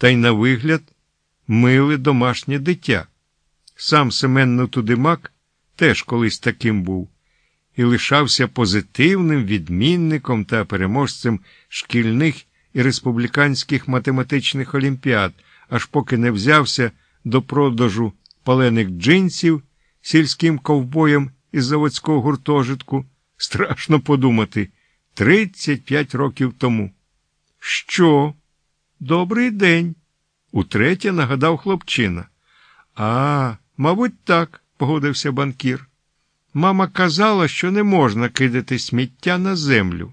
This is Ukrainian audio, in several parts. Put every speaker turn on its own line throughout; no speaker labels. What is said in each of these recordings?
та й на вигляд миле домашнє дитя. Сам Семен Нотудимак теж колись таким був і лишався позитивним відмінником та переможцем шкільних і республіканських математичних олімпіад, аж поки не взявся до продажу палених джинсів сільським ковбоєм із заводського гуртожитку. Страшно подумати, 35 років тому. Що? Добрий день, утретє нагадав хлопчина. А, мабуть, так, погодився банкір. Мама казала, що не можна кидати сміття на землю.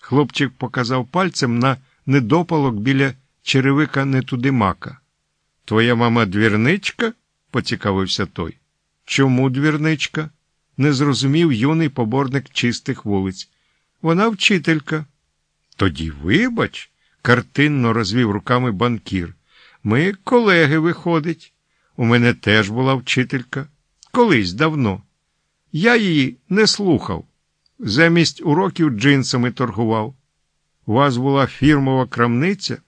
Хлопчик показав пальцем на недопалок біля черевика Нетудимака. Твоя мама двірничка? поцікавився той. Чому двірничка? не зрозумів юний поборник чистих вулиць. Вона вчителька. Тоді, вибач, картинно розвів руками банкір. Ми колеги виходить. У мене теж була вчителька. Колись давно. Я її не слухав. Замість уроків джинсами торгував. У вас була фірмова крамниця?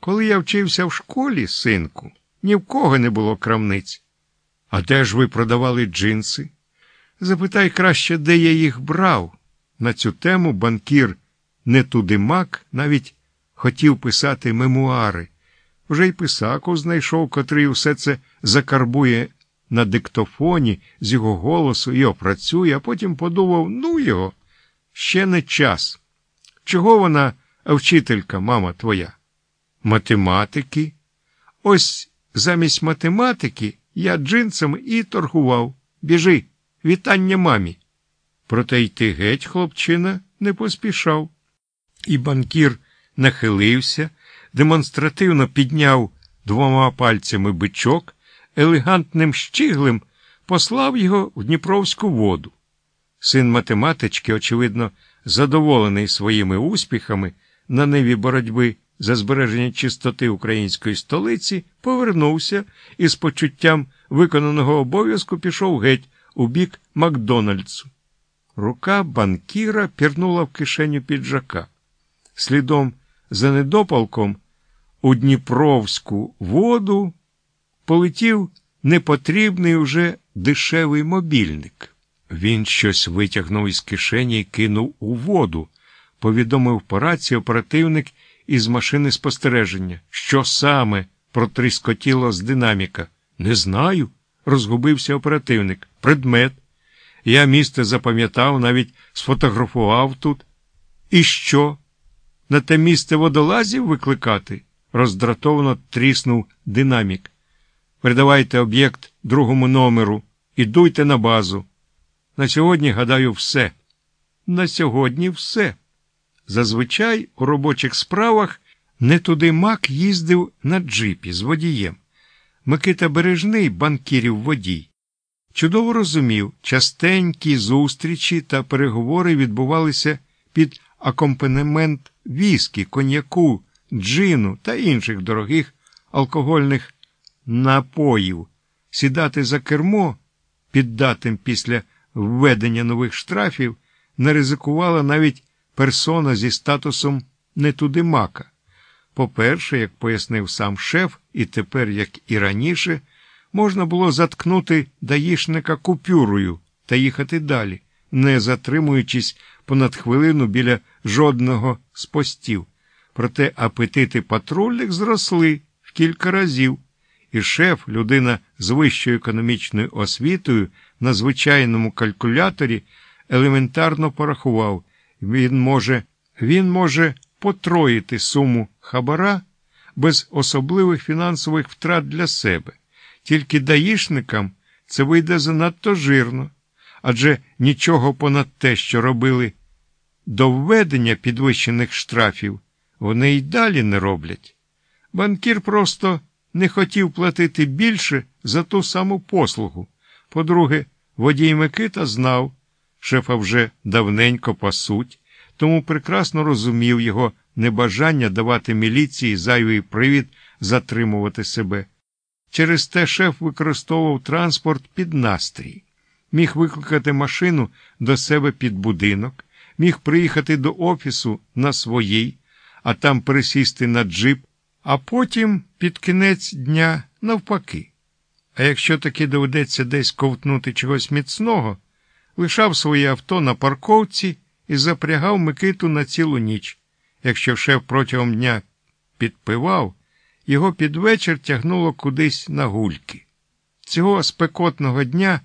Коли я вчився в школі, синку, ні в кого не було крамниць. А де ж ви продавали джинси? Запитай краще, де я їх брав. На цю тему банкір Нетудимак навіть хотів писати мемуари. Вже й писаку знайшов, котрий усе це закарбує на диктофоні з його голосу і опрацює, а потім подумав ну його, ще не час. Чого вона, вчителька, мама твоя? Математики. Ось замість математики я джинсами і торгував. Біжи, вітання мамі. Проте йти геть, хлопчина, не поспішав. І банкір нахилився, демонстративно підняв двома пальцями бичок, елегантним щиглем послав його в Дніпровську воду. Син математички, очевидно, задоволений своїми успіхами на ниві боротьби за збереження чистоти української столиці, повернувся і з почуттям виконаного обов'язку пішов геть у бік Макдональдсу. Рука банкіра пірнула в кишеню піджака. Слідом за недопалком у Дніпровську воду полетів непотрібний уже дешевий мобільник. Він щось витягнув із кишені і кинув у воду, повідомив по рації оперативник із машини спостереження. Що саме протріскотіло з динаміка? Не знаю, розгубився оперативник. Предмет. Я місце запам'ятав, навіть сфотографував тут. І що? На те місце водолазів викликати? роздратовано тріснув динамік. Передавайте об'єкт другому номеру і дуйте на базу. На сьогодні, гадаю, все. На сьогодні все. Зазвичай у робочих справах не туди мак їздив на джипі з водієм. Микита Бережний, банкірів водій. Чудово розумів, частенькі зустрічі та переговори відбувалися під акомпанемент віскі, коньяку, джину та інших дорогих алкогольних напоїв, сідати за кермо, піддатим після введення нових штрафів, не ризикувала навіть персона зі статусом не туди мака. По-перше, як пояснив сам шеф, і тепер, як і раніше, можна було заткнути даїшника купюрою та їхати далі, не затримуючись понад хвилину біля жодного з постів. Проте апетити патрульних зросли в кілька разів, і шеф, людина з вищою економічною освітою, на звичайному калькуляторі елементарно порахував, він може, він може потроїти суму хабара без особливих фінансових втрат для себе. Тільки даїшникам це вийде занадто жирно, адже нічого понад те, що робили до введення підвищених штрафів, вони й далі не роблять. Банкір просто не хотів платити більше за ту саму послугу. По-друге, водій Микита знав, шефа вже давненько пасуть, тому прекрасно розумів його небажання давати міліції зайвий привід затримувати себе. Через те шеф використовував транспорт під настрій, міг викликати машину до себе під будинок, міг приїхати до офісу на своїй, а там пересісти на джип а потім під кінець дня навпаки. А якщо таки доведеться десь ковтнути чогось міцного, лишав своє авто на парковці і запрягав Микиту на цілу ніч. Якщо шеф протягом дня підпивав, його під вечір тягнуло кудись на гульки. Цього спекотного дня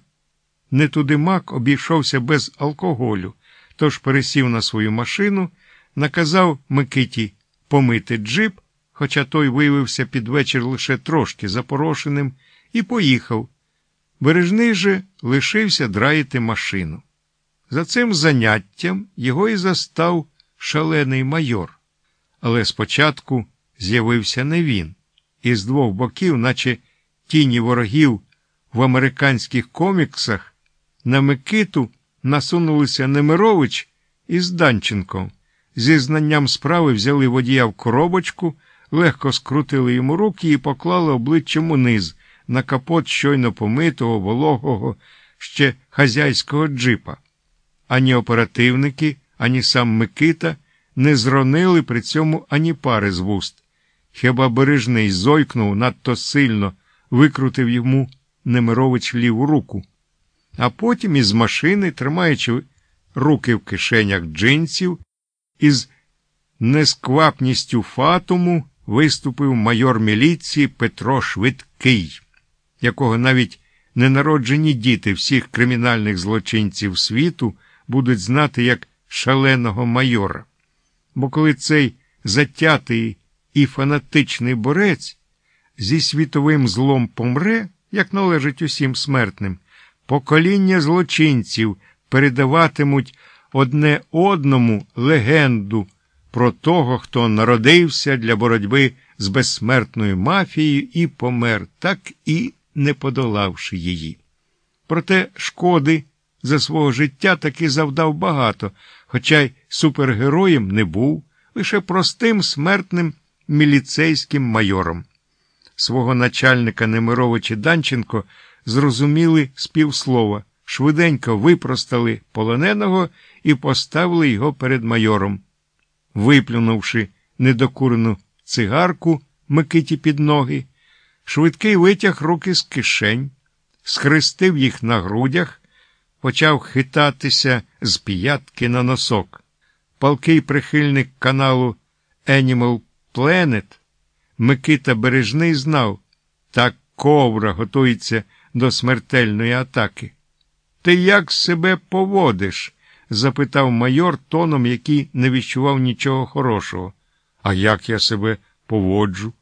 не туди мак обійшовся без алкоголю, тож пересів на свою машину, наказав Микиті помити джип, хоча той виявився під вечір лише трошки запорошеним, і поїхав. Бережний же лишився драїти машину. За цим заняттям його і застав шалений майор. Але спочатку з'явився не він, і з двох боків, наче тіні ворогів в американських коміксах, на Микиту насунулися Немирович із Данченком. Зі знанням справи взяли водія в коробочку, легко скрутили йому руки і поклали обличчям униз на капот щойно помитого, вологого, ще хазяйського джипа. Ані оперативники, ані сам Микита не зронили при цьому ані пари з вуст. Хіба бережний зойкнув надто сильно, викрутив йому Немирович ліву руку, а потім із машини, тримаючи руки в кишенях джинсів, із несквапністю фатуму виступив майор міліції Петро Швидкий, якого навіть ненароджені діти всіх кримінальних злочинців світу будуть знати як шаленого майора. Бо коли цей затятий і фанатичний борець зі світовим злом помре, як належить усім смертним, покоління злочинців передаватимуть одне одному легенду про того, хто народився для боротьби з безсмертною мафією і помер, так і не подолавши її. Проте шкоди за свого життя таки завдав багато, хоча й супергероєм не був, лише простим смертним міліцейським майором. Свого начальника Немировича Данченко зрозуміли співслова, швиденько випростали полоненого і поставили його перед майором. Виплюнувши недокурену цигарку Микиті під ноги, швидкий витяг руки з кишень, схрестив їх на грудях, почав хитатися з п'ятки на носок. Палкий прихильник каналу Animal Planet Микита Бережний знав, так ковра готується до смертельної атаки. Ти як себе поводиш? запитав майор тоном, який не відчував нічого хорошого. А як я себе поводжу?